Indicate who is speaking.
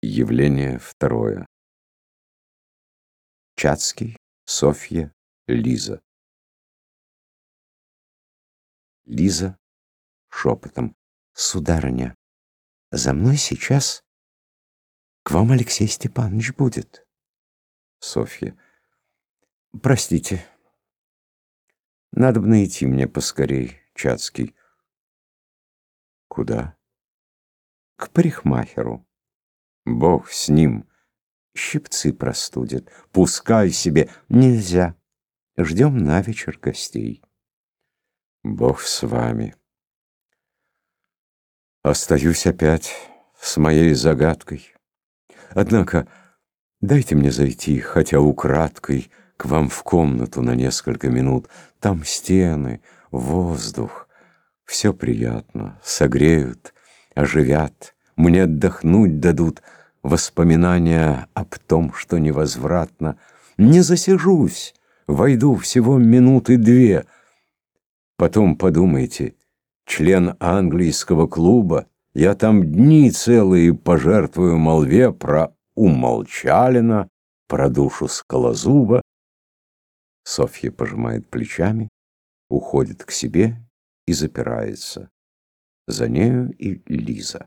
Speaker 1: Явление второе. Чацкий, Софья, Лиза. Лиза шепотом. Сударыня, за мной сейчас к вам Алексей Степанович будет. Софья. Простите. Надо бы найти мне поскорей, Чацкий. Куда? К парикмахеру. Бог с ним. Щипцы простудят. Пускай себе. Нельзя. Ждем на вечер гостей. Бог с вами. Остаюсь опять с моей загадкой. Однако дайте мне зайти, хотя украдкой, к вам в комнату на несколько минут. Там стены, воздух, все приятно, согреют, оживят, мне отдохнуть дадут — воспоминания об том, что невозвратно. Не засижусь, войду всего минуты две. Потом подумайте, член английского клуба, я там дни целые пожертвую молве про Умолчалина, про душу Скалозуба. Софья пожимает плечами, уходит к себе и запирается. За нею и Лиза.